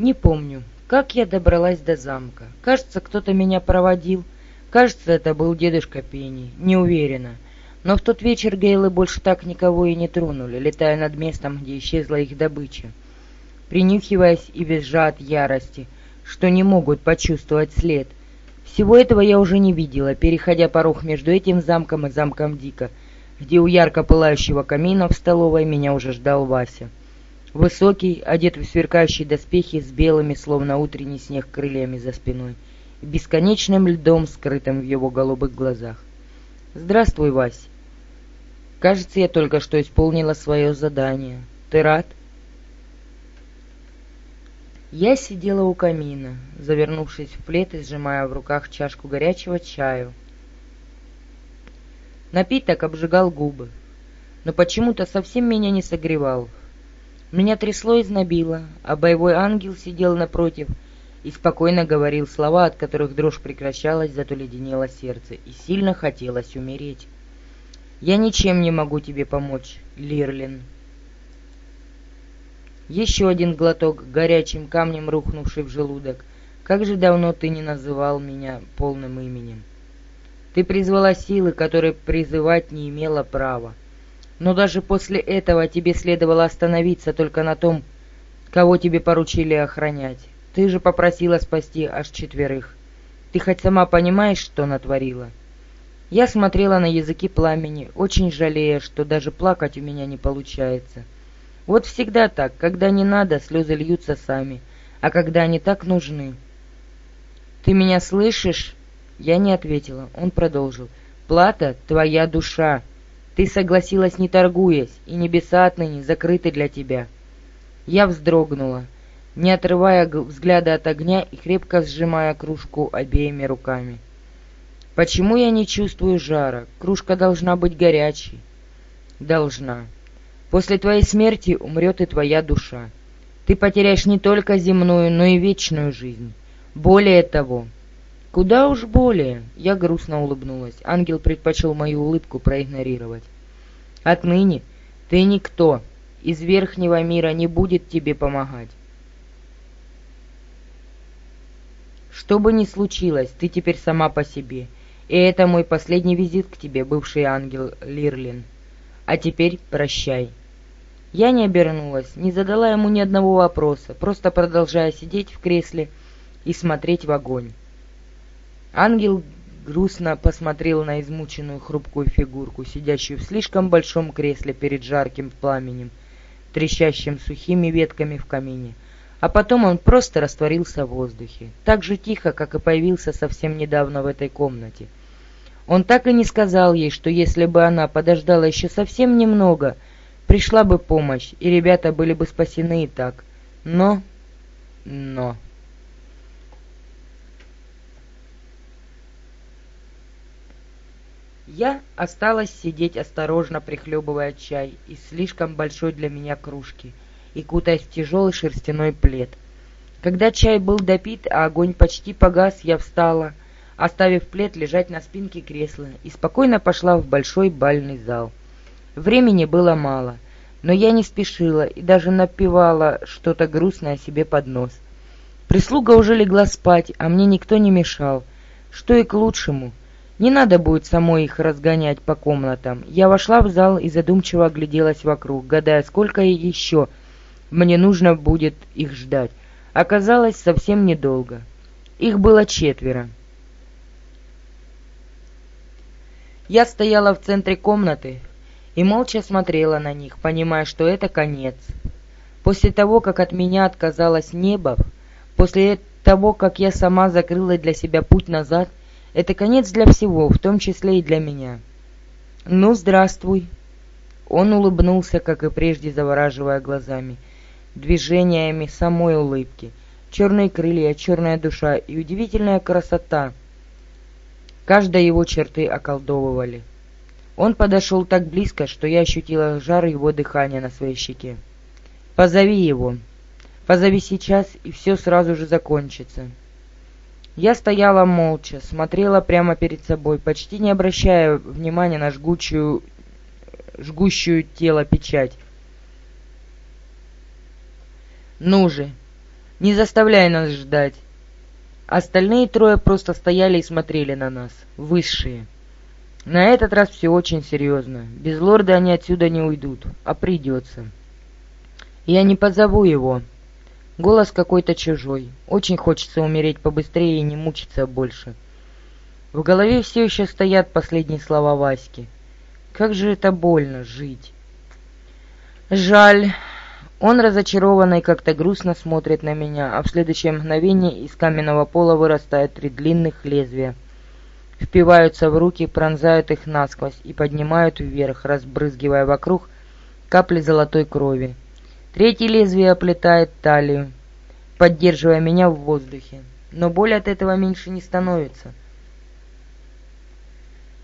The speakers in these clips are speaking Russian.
Не помню, как я добралась до замка. Кажется, кто-то меня проводил. Кажется, это был дедушка Пенни. Не уверена. Но в тот вечер Гейлы больше так никого и не тронули, летая над местом, где исчезла их добыча. Принюхиваясь и визжа от ярости, что не могут почувствовать след. Всего этого я уже не видела, переходя порог между этим замком и замком Дика, где у ярко пылающего камина в столовой меня уже ждал Вася. Высокий, одет в сверкающие доспехи с белыми, словно утренний снег, крыльями за спиной, и бесконечным льдом, скрытым в его голубых глазах. «Здравствуй, Вась. Кажется, я только что исполнила свое задание. Ты рад?» Я сидела у камина, завернувшись в плед и сжимая в руках чашку горячего чаю. Напиток обжигал губы, но почему-то совсем меня не согревал. Меня трясло и знобило, а боевой ангел сидел напротив и спокойно говорил слова, от которых дрожь прекращалась, зато леденело сердце, и сильно хотелось умереть. «Я ничем не могу тебе помочь, Лирлин». Еще один глоток, горячим камнем рухнувший в желудок. «Как же давно ты не называл меня полным именем?» «Ты призвала силы, которые призывать не имела права. Но даже после этого тебе следовало остановиться только на том, кого тебе поручили охранять. Ты же попросила спасти аж четверых. Ты хоть сама понимаешь, что натворила?» Я смотрела на языки пламени, очень жалея, что даже плакать у меня не получается. Вот всегда так, когда не надо, слезы льются сами, а когда они так нужны. «Ты меня слышишь?» Я не ответила. Он продолжил. «Плата — твоя душа. Ты согласилась, не торгуясь, и небеса отныне закрыты для тебя. Я вздрогнула, не отрывая взгляда от огня и крепко сжимая кружку обеими руками. Почему я не чувствую жара? Кружка должна быть горячей. Должна. После твоей смерти умрет и твоя душа. Ты потеряешь не только земную, но и вечную жизнь. Более того, «Куда уж более!» — я грустно улыбнулась. Ангел предпочел мою улыбку проигнорировать. «Отныне ты никто. Из верхнего мира не будет тебе помогать. Что бы ни случилось, ты теперь сама по себе. И это мой последний визит к тебе, бывший ангел Лирлин. А теперь прощай». Я не обернулась, не задала ему ни одного вопроса, просто продолжая сидеть в кресле и смотреть в огонь. Ангел грустно посмотрел на измученную хрупкую фигурку, сидящую в слишком большом кресле перед жарким пламенем, трещащим сухими ветками в камине. А потом он просто растворился в воздухе, так же тихо, как и появился совсем недавно в этой комнате. Он так и не сказал ей, что если бы она подождала еще совсем немного, пришла бы помощь, и ребята были бы спасены и так. Но... но... Я осталась сидеть осторожно, прихлебывая чай из слишком большой для меня кружки и кутаясь в тяжелый шерстяной плед. Когда чай был допит, а огонь почти погас, я встала, оставив плед лежать на спинке кресла, и спокойно пошла в большой бальный зал. Времени было мало, но я не спешила и даже напевала что-то грустное себе под нос. Прислуга уже легла спать, а мне никто не мешал, что и к лучшему — не надо будет самой их разгонять по комнатам. Я вошла в зал и задумчиво огляделась вокруг, гадая, сколько еще мне нужно будет их ждать. Оказалось, совсем недолго. Их было четверо. Я стояла в центре комнаты и молча смотрела на них, понимая, что это конец. После того, как от меня отказалось небо, после того, как я сама закрыла для себя путь назад, это конец для всего, в том числе и для меня. Ну, здравствуй. Он улыбнулся, как и прежде, завораживая глазами, движениями самой улыбки. Черные крылья, черная душа и удивительная красота. Каждой его черты околдовывали. Он подошел так близко, что я ощутила жар его дыхания на своей щеке. «Позови его. Позови сейчас, и все сразу же закончится». Я стояла молча, смотрела прямо перед собой, почти не обращая внимания на жгучую, жгущую тело печать. «Ну же, Не заставляй нас ждать. Остальные трое просто стояли и смотрели на нас. Высшие. На этот раз все очень серьезно. Без лорда они отсюда не уйдут, а придется. Я не позову его. Голос какой-то чужой. Очень хочется умереть побыстрее и не мучиться больше. В голове все еще стоят последние слова Васьки. Как же это больно жить. Жаль. Он разочарованно и как-то грустно смотрит на меня, а в следующее мгновение из каменного пола вырастают три длинных лезвия. Впиваются в руки, пронзают их насквозь и поднимают вверх, разбрызгивая вокруг капли золотой крови. Третье лезвие оплетает талию, поддерживая меня в воздухе. Но боль от этого меньше не становится.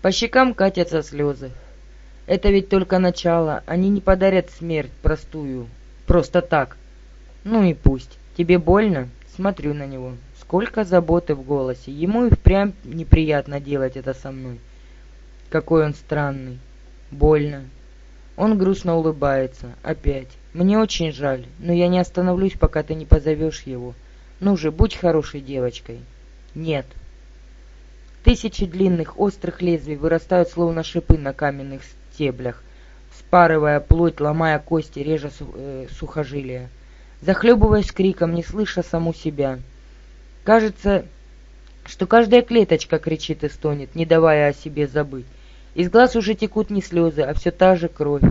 По щекам катятся слезы. Это ведь только начало. Они не подарят смерть простую. Просто так. Ну и пусть. Тебе больно? Смотрю на него. Сколько заботы в голосе. Ему и впрямь неприятно делать это со мной. Какой он странный. Больно. Он грустно улыбается. Опять. Мне очень жаль, но я не остановлюсь, пока ты не позовешь его. Ну же, будь хорошей девочкой. Нет. Тысячи длинных острых лезвий вырастают словно шипы на каменных стеблях, спарывая плоть, ломая кости, режа э, сухожилия. Захлебываясь криком, не слыша саму себя. Кажется, что каждая клеточка кричит и стонет, не давая о себе забыть. Из глаз уже текут не слезы, а все та же кровь,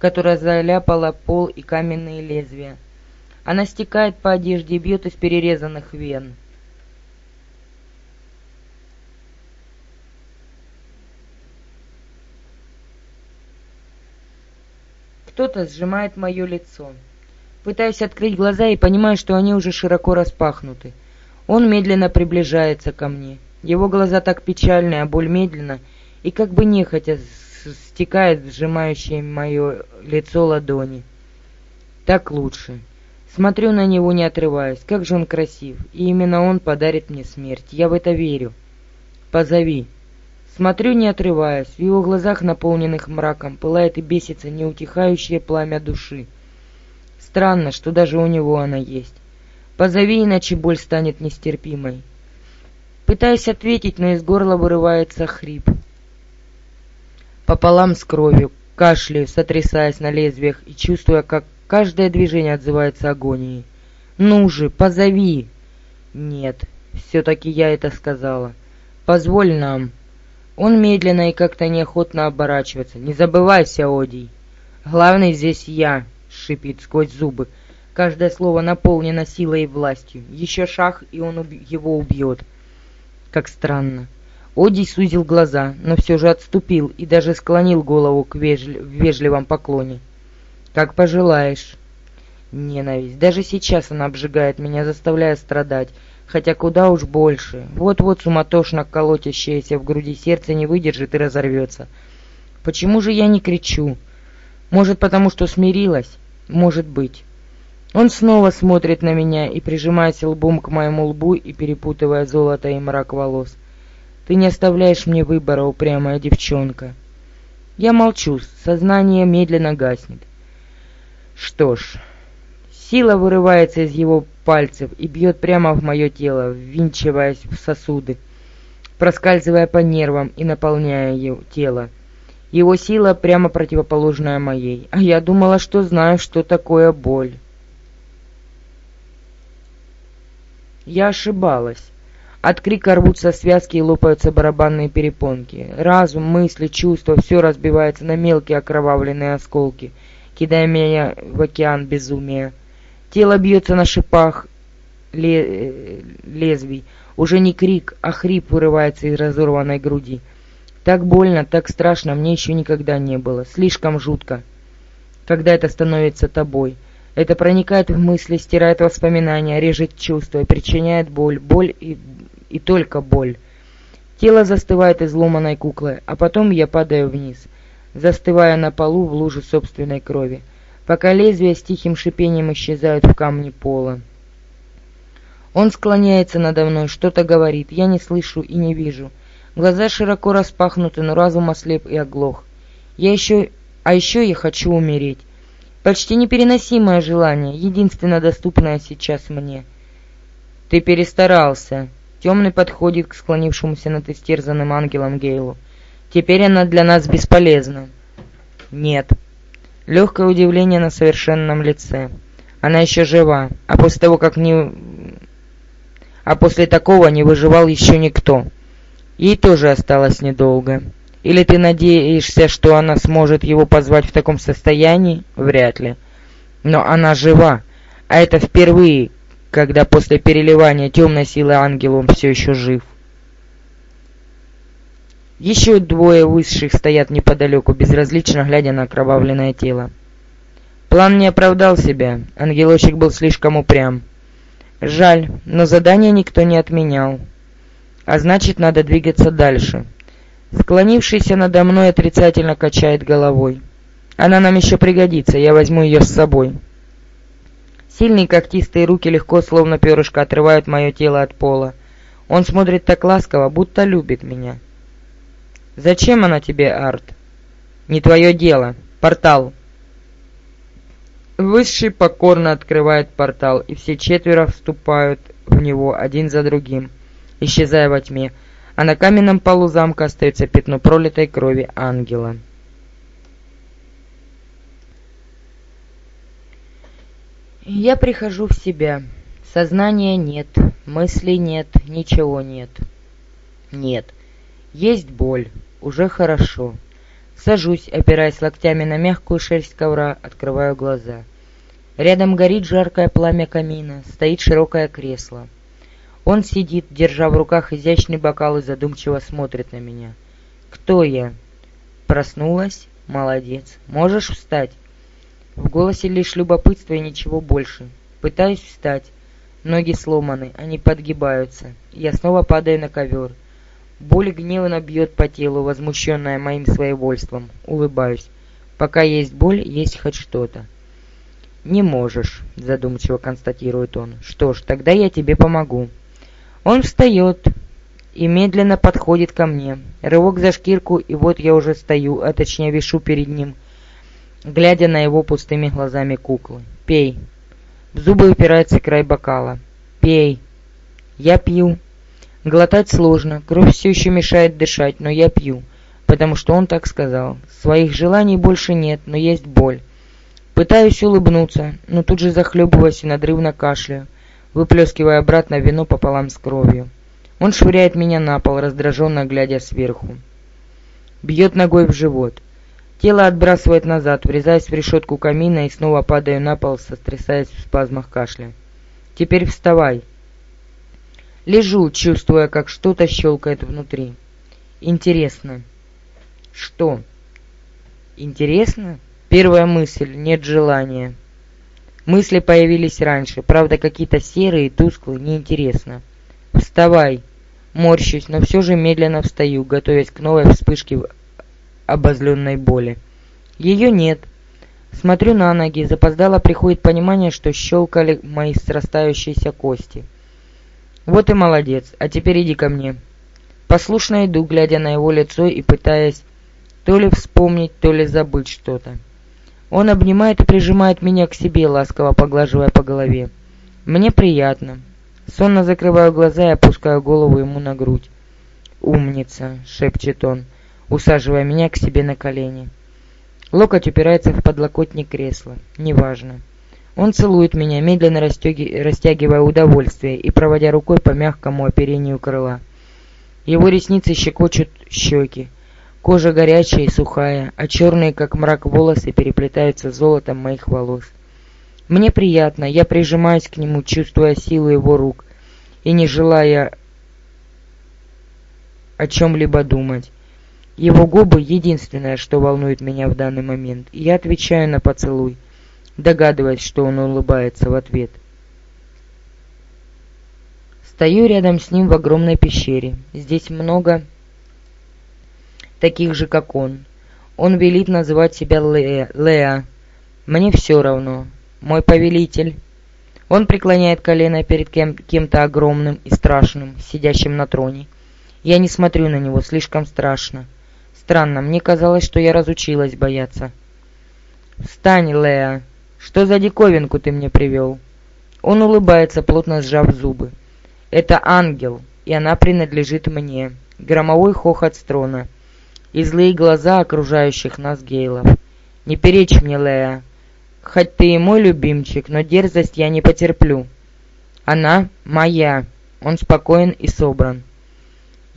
которая заляпала пол и каменные лезвия. Она стекает по одежде и бьет из перерезанных вен. Кто-то сжимает мое лицо. Пытаюсь открыть глаза и понимаю, что они уже широко распахнуты. Он медленно приближается ко мне. Его глаза так печальны, а боль медленно и как бы нехотя стекает сжимающее мое лицо ладони. Так лучше. Смотрю на него, не отрываясь. Как же он красив. И именно он подарит мне смерть. Я в это верю. Позови. Смотрю, не отрываясь, в его глазах, наполненных мраком, пылает и бесится неутихающее пламя души. Странно, что даже у него она есть. Позови, иначе боль станет нестерпимой. Пытаюсь ответить, но из горла вырывается хрип. Пополам с кровью, кашляю, сотрясаясь на лезвиях и чувствуя, как каждое движение отзывается агонией. «Ну же, позови!» «Нет, все-таки я это сказала. Позволь нам!» Он медленно и как-то неохотно оборачивается. «Не забывайся, Одий!» «Главный здесь я!» — шипит сквозь зубы. Каждое слово наполнено силой и властью. Еще шаг, и он уб... его убьет. Как странно. Одий сузил глаза, но все же отступил и даже склонил голову к вежли... в вежливом поклоне. «Как пожелаешь». Ненависть. Даже сейчас она обжигает меня, заставляя страдать хотя куда уж больше. Вот-вот суматошно колотящееся в груди сердце не выдержит и разорвется. Почему же я не кричу? Может, потому что смирилась? Может быть. Он снова смотрит на меня и прижимается лбом к моему лбу и перепутывая золото и мрак волос. Ты не оставляешь мне выбора, упрямая девчонка. Я молчу, сознание медленно гаснет. Что ж, сила вырывается из его пальцев и бьет прямо в мое тело, ввинчиваясь в сосуды, проскальзывая по нервам и наполняя его тело. Его сила прямо противоположная моей, а я думала, что знаю, что такое боль. Я ошибалась. От крика рвутся связки и лопаются барабанные перепонки. Разум, мысли, чувства — все разбивается на мелкие окровавленные осколки, кидая меня в океан безумия. Тело бьется на шипах ле лезвий. Уже не крик, а хрип вырывается из разорванной груди. Так больно, так страшно мне еще никогда не было. Слишком жутко, когда это становится тобой. Это проникает в мысли, стирает воспоминания, режет чувства, причиняет боль. Боль и, и только боль. Тело застывает изломанной куклой, а потом я падаю вниз, застывая на полу в луже собственной крови пока лезвия с тихим шипением исчезают в камне пола. Он склоняется надо мной, что-то говорит, я не слышу и не вижу. Глаза широко распахнуты, но разум ослеп и оглох. Я еще... А еще я хочу умереть. Почти непереносимое желание, единственно доступное сейчас мне. «Ты перестарался». Темный подходит к склонившемуся над истерзанным ангелом Гейлу. «Теперь она для нас бесполезна». «Нет». Легкое удивление на совершенном лице. Она еще жива, а после того, как не... А после такого не выживал еще никто. Ей тоже осталось недолго. Или ты надеешься, что она сможет его позвать в таком состоянии? Вряд ли. Но она жива, а это впервые, когда после переливания темной силы ангела он все еще жив. Еще двое высших стоят неподалеку, безразлично глядя на окровавленное тело. План не оправдал себя, ангелочек был слишком упрям. Жаль, но задание никто не отменял. А значит, надо двигаться дальше. Склонившийся надо мной отрицательно качает головой. Она нам еще пригодится, я возьму ее с собой. Сильные когтистые руки легко, словно перышко, отрывают мое тело от пола. Он смотрит так ласково, будто любит меня. «Зачем она тебе, Арт?» «Не твое дело. Портал». Высший покорно открывает портал, и все четверо вступают в него один за другим, исчезая во тьме, а на каменном полу замка остается пятно пролитой крови ангела. Я прихожу в себя. Сознания нет, мыслей нет, ничего нет. Нет. Есть боль. Уже хорошо. Сажусь, опираясь локтями на мягкую шерсть ковра, открываю глаза. Рядом горит жаркое пламя камина, стоит широкое кресло. Он сидит, держа в руках изящный бокал и задумчиво смотрит на меня. «Кто я?» «Проснулась? Молодец. Можешь встать?» В голосе лишь любопытство и ничего больше. Пытаюсь встать. Ноги сломаны, они подгибаются. Я снова падаю на ковер. Боль гневно бьет по телу, возмущенная моим своевольством. Улыбаюсь. Пока есть боль, есть хоть что-то. «Не можешь», — задумчиво констатирует он. «Что ж, тогда я тебе помогу». Он встает и медленно подходит ко мне. Рывок за шкирку, и вот я уже стою, а точнее вишу перед ним, глядя на его пустыми глазами куклы. «Пей». В зубы упирается край бокала. «Пей». Я пью. Глотать сложно, кровь все еще мешает дышать, но я пью, потому что он так сказал. Своих желаний больше нет, но есть боль. Пытаюсь улыбнуться, но тут же захлебываюсь и надрывно кашляю, выплескивая обратно вино пополам с кровью. Он швыряет меня на пол, раздраженно глядя сверху. Бьет ногой в живот. Тело отбрасывает назад, врезаясь в решетку камина и снова падаю на пол, сотрясаясь в спазмах кашля. «Теперь вставай!» Лежу, чувствуя, как что-то щелкает внутри. Интересно. Что? Интересно? Первая мысль. Нет желания. Мысли появились раньше, правда какие-то серые, тусклые, неинтересно. Вставай. Морщусь, но все же медленно встаю, готовясь к новой вспышке обозленной боли. Ее нет. Смотрю на ноги, запоздало приходит понимание, что щелкали мои срастающиеся кости. «Вот и молодец, а теперь иди ко мне». Послушно иду, глядя на его лицо и пытаясь то ли вспомнить, то ли забыть что-то. Он обнимает и прижимает меня к себе, ласково поглаживая по голове. Мне приятно. Сонно закрываю глаза и опускаю голову ему на грудь. «Умница!» — шепчет он, усаживая меня к себе на колени. Локоть упирается в подлокотник кресла. Неважно. Он целует меня, медленно растягивая удовольствие и проводя рукой по мягкому оперению крыла. Его ресницы щекочут щеки. Кожа горячая и сухая, а черные, как мрак, волосы переплетаются золотом моих волос. Мне приятно, я прижимаюсь к нему, чувствуя силу его рук и не желая о чем-либо думать. Его губы — единственное, что волнует меня в данный момент, и я отвечаю на поцелуй — догадываясь, что он улыбается в ответ. Стою рядом с ним в огромной пещере. Здесь много таких же, как он. Он велит называть себя Леа. Мне все равно. Мой повелитель. Он преклоняет колено перед кем- кем-то огромным и страшным, сидящим на троне. Я не смотрю на него, слишком страшно. Странно, мне казалось, что я разучилась бояться. «Встань, Леа!» «Что за диковинку ты мне привел?» Он улыбается, плотно сжав зубы. Это ангел, и она принадлежит мне. Громовой хохот с трона. И злые глаза окружающих нас гейлов. Не перечь мне, Лея. Хоть ты и мой любимчик, но дерзость я не потерплю. Она моя. Он спокоен и собран.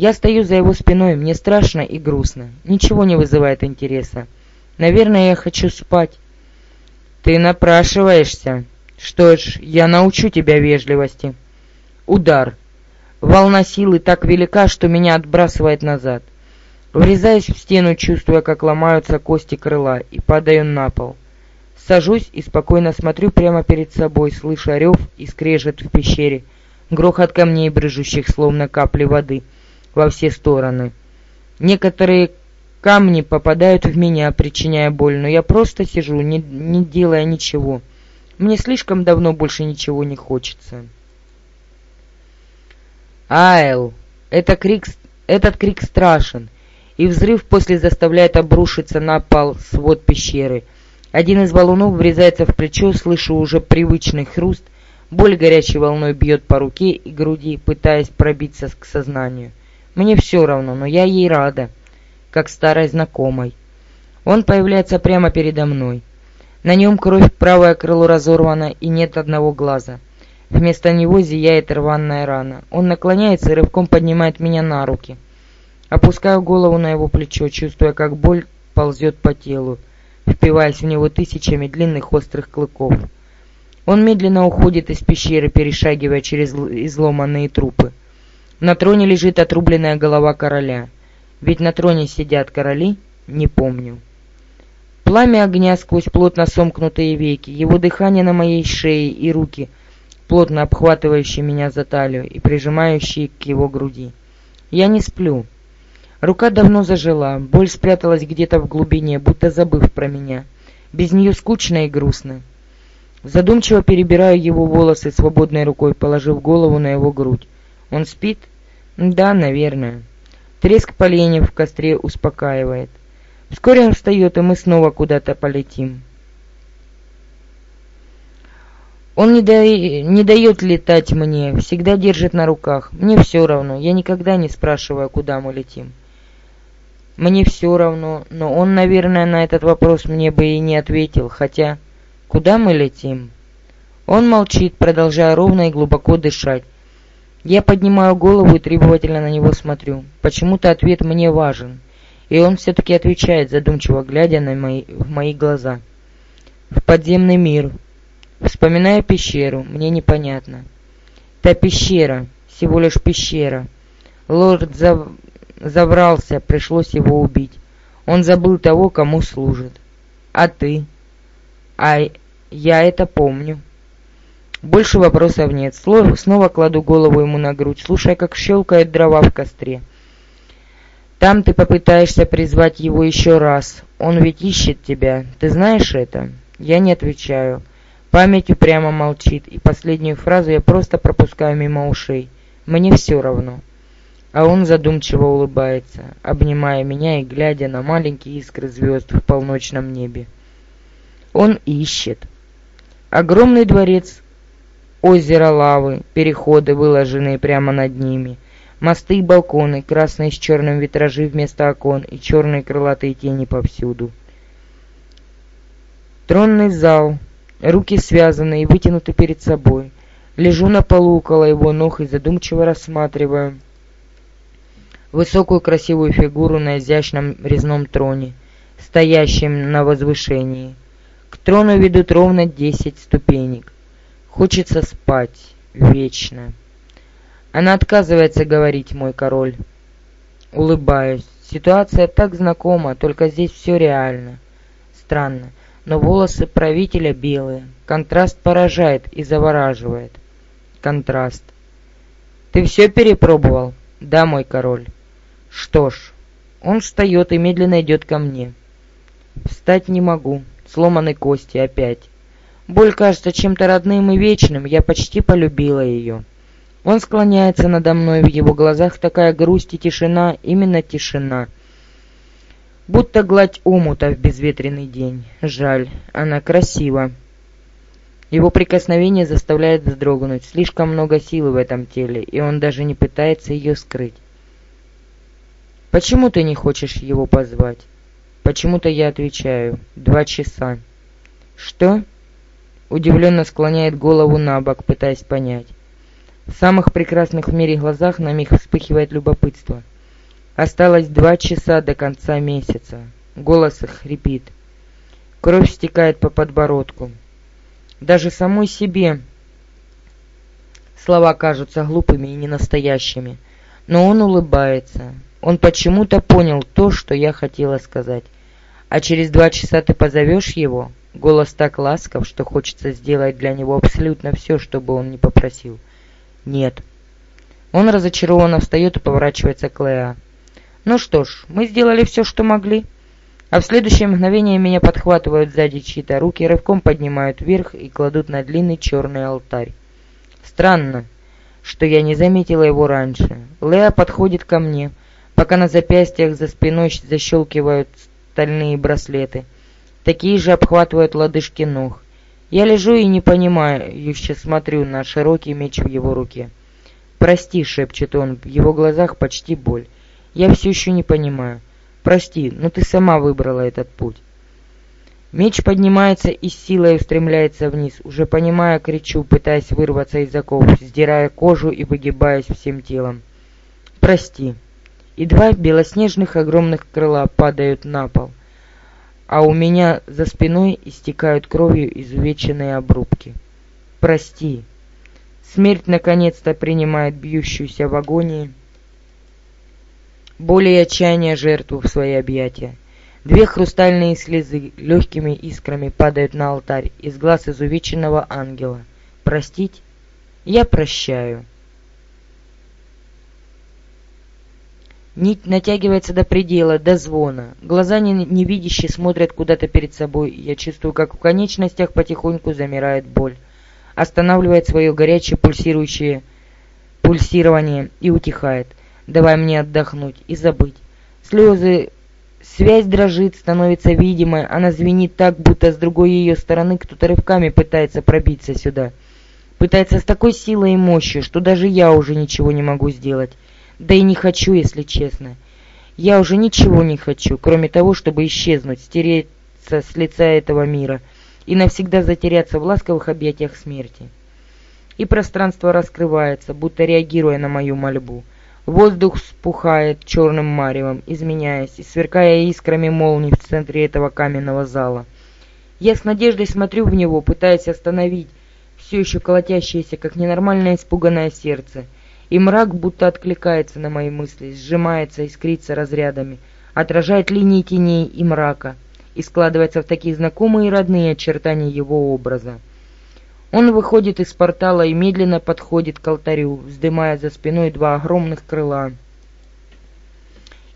Я стою за его спиной, мне страшно и грустно. Ничего не вызывает интереса. Наверное, я хочу спать. Ты напрашиваешься. Что ж, я научу тебя вежливости. Удар. Волна силы так велика, что меня отбрасывает назад. Врезаюсь в стену, чувствуя, как ломаются кости крыла, и падаю на пол. Сажусь и спокойно смотрю прямо перед собой, слыша рев и скрежет в пещере, грохот камней, брыжущих словно капли воды во все стороны. Некоторые камни попадают в меня, причиняя боль, но я просто сижу, не, не делая ничего. Мне слишком давно больше ничего не хочется. Айл! Это крик, этот крик страшен, и взрыв после заставляет обрушиться на пол свод пещеры. Один из валунов врезается в плечо, слышу уже привычный хруст, боль горячей волной бьет по руке и груди, пытаясь пробиться к сознанию. Мне все равно, но я ей рада, как старой знакомой. Он появляется прямо передо мной. На нем кровь, правое крыло разорвано и нет одного глаза. Вместо него зияет рваная рана. Он наклоняется и рывком поднимает меня на руки. Опускаю голову на его плечо, чувствуя, как боль ползет по телу, впиваясь в него тысячами длинных острых клыков. Он медленно уходит из пещеры, перешагивая через изломанные трупы. На троне лежит отрубленная голова короля. Ведь на троне сидят короли? Не помню. Пламя огня сквозь плотно сомкнутые веки, его дыхание на моей шее и руки — плотно обхватывающий меня за талию и прижимающий к его груди. Я не сплю. Рука давно зажила, боль спряталась где-то в глубине, будто забыв про меня. Без нее скучно и грустно. Задумчиво перебираю его волосы свободной рукой, положив голову на его грудь. Он спит? Да, наверное. Треск поленьев в костре успокаивает. Вскоре он встает, и мы снова куда-то полетим. Он не, да... не дает летать мне, всегда держит на руках. Мне все равно, я никогда не спрашиваю, куда мы летим. Мне все равно, но он, наверное, на этот вопрос мне бы и не ответил, хотя... Куда мы летим? Он молчит, продолжая ровно и глубоко дышать. Я поднимаю голову и требовательно на него смотрю. Почему-то ответ мне важен. И он все-таки отвечает, задумчиво глядя на мои, в мои глаза. В подземный мир, Вспоминая пещеру, мне непонятно. Та пещера, всего лишь пещера. Лорд зав... заврался, пришлось его убить. Он забыл того, кому служит. А ты? А я это помню. Больше вопросов нет. Снова кладу голову ему на грудь, слушая, как щелкают дрова в костре. Там ты попытаешься призвать его еще раз. Он ведь ищет тебя. Ты знаешь это? Я не отвечаю. Память упрямо молчит, и последнюю фразу я просто пропускаю мимо ушей. Мне все равно. А он задумчиво улыбается, обнимая меня и глядя на маленькие искры звезд в полночном небе. Он ищет. Огромный дворец, озеро лавы, переходы, выложенные прямо над ними, мосты и балконы, красные с черным витражи вместо окон и черные крылатые тени повсюду. Тронный зал, Руки связаны и вытянуты перед собой. Лежу на полу около его ног и задумчиво рассматриваю высокую красивую фигуру на изящном резном троне, стоящем на возвышении. К трону ведут ровно десять ступенек. Хочется спать вечно. Она отказывается говорить, мой король. Улыбаюсь. Ситуация так знакома, только здесь все реально. Странно но волосы правителя белые. Контраст поражает и завораживает. Контраст. Ты все перепробовал? Да, мой король. Что ж, он встает и медленно идет ко мне. Встать не могу. Сломаны кости опять. Боль кажется чем-то родным и вечным, я почти полюбила ее. Он склоняется надо мной, в его глазах такая грусть и тишина, именно тишина — будто гладь омута в безветренный день. Жаль, она красива. Его прикосновение заставляет вздрогнуть. Слишком много силы в этом теле, и он даже не пытается ее скрыть. «Почему ты не хочешь его позвать?» Почему-то я отвечаю. «Два часа». «Что?» Удивленно склоняет голову на бок, пытаясь понять. В самых прекрасных в мире глазах на миг вспыхивает любопытство. Осталось два часа до конца месяца. Голос их хрипит. Кровь стекает по подбородку. Даже самой себе слова кажутся глупыми и ненастоящими. Но он улыбается. Он почему-то понял то, что я хотела сказать. А через два часа ты позовешь его? Голос так ласков, что хочется сделать для него абсолютно все, что бы он ни попросил. Нет. Он разочарованно встает и поворачивается к Леа. Ну что ж, мы сделали все, что могли. А в следующее мгновение меня подхватывают сзади чьи-то руки, рывком поднимают вверх и кладут на длинный черный алтарь. Странно, что я не заметила его раньше. Леа подходит ко мне, пока на запястьях за спиной защелкивают стальные браслеты. Такие же обхватывают лодыжки ног. Я лежу и не понимаю, еще смотрю на широкий меч в его руке. «Прости», — шепчет он, в его глазах почти боль. «Я все еще не понимаю». Прости, но ты сама выбрала этот путь. Меч поднимается и с силой устремляется вниз. Уже понимая, кричу, пытаясь вырваться из оков, сдирая кожу и выгибаясь всем телом. Прости. И два белоснежных огромных крыла падают на пол, а у меня за спиной истекают кровью изувеченные обрубки. Прости. Смерть наконец-то принимает бьющуюся в агонии более отчаяния жертву в свои объятия. Две хрустальные слезы легкими искрами падают на алтарь из глаз изувеченного ангела. Простить? Я прощаю. Нить натягивается до предела, до звона. Глаза невидящие смотрят куда-то перед собой. Я чувствую, как в конечностях потихоньку замирает боль. Останавливает свое горячее пульсирующее пульсирование и утихает давай мне отдохнуть и забыть. Слезы... Связь дрожит, становится видимой, она звенит так, будто с другой ее стороны кто-то рывками пытается пробиться сюда. Пытается с такой силой и мощью, что даже я уже ничего не могу сделать. Да и не хочу, если честно. Я уже ничего не хочу, кроме того, чтобы исчезнуть, стереться с лица этого мира и навсегда затеряться в ласковых объятиях смерти. И пространство раскрывается, будто реагируя на мою мольбу. Воздух спухает черным маревом, изменяясь и сверкая искрами молний в центре этого каменного зала. Я с надеждой смотрю в него, пытаясь остановить все еще колотящееся, как ненормальное испуганное сердце. И мрак будто откликается на мои мысли, сжимается, искрится разрядами, отражает линии теней и мрака и складывается в такие знакомые и родные очертания его образа. Он выходит из портала и медленно подходит к алтарю, вздымая за спиной два огромных крыла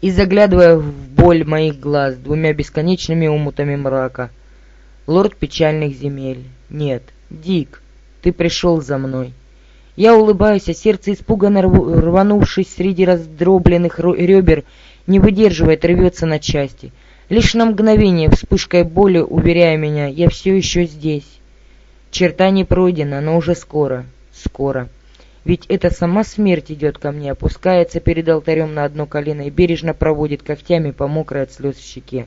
и заглядывая в боль моих глаз двумя бесконечными умутами мрака. Лорд печальных земель. Нет, Дик, ты пришел за мной. Я улыбаюсь, а сердце, испуганно рванувшись среди раздробленных ребер, не выдерживает, рвется на части. Лишь на мгновение вспышкой боли, уверяя меня, я все еще здесь. Черта не пройдена, но уже скоро, скоро. Ведь это сама смерть идет ко мне, опускается перед алтарем на одно колено и бережно проводит когтями по мокрой от слез щеке.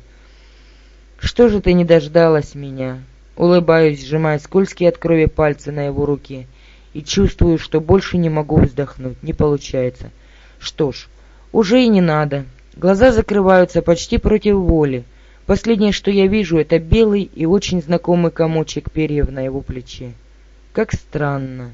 «Что же ты не дождалась меня?» Улыбаюсь, сжимая скользкие от крови пальцы на его руке, и чувствую, что больше не могу вздохнуть, не получается. Что ж, уже и не надо. Глаза закрываются почти против воли. Последнее, что я вижу, это белый и очень знакомый комочек перьев на его плече. Как странно.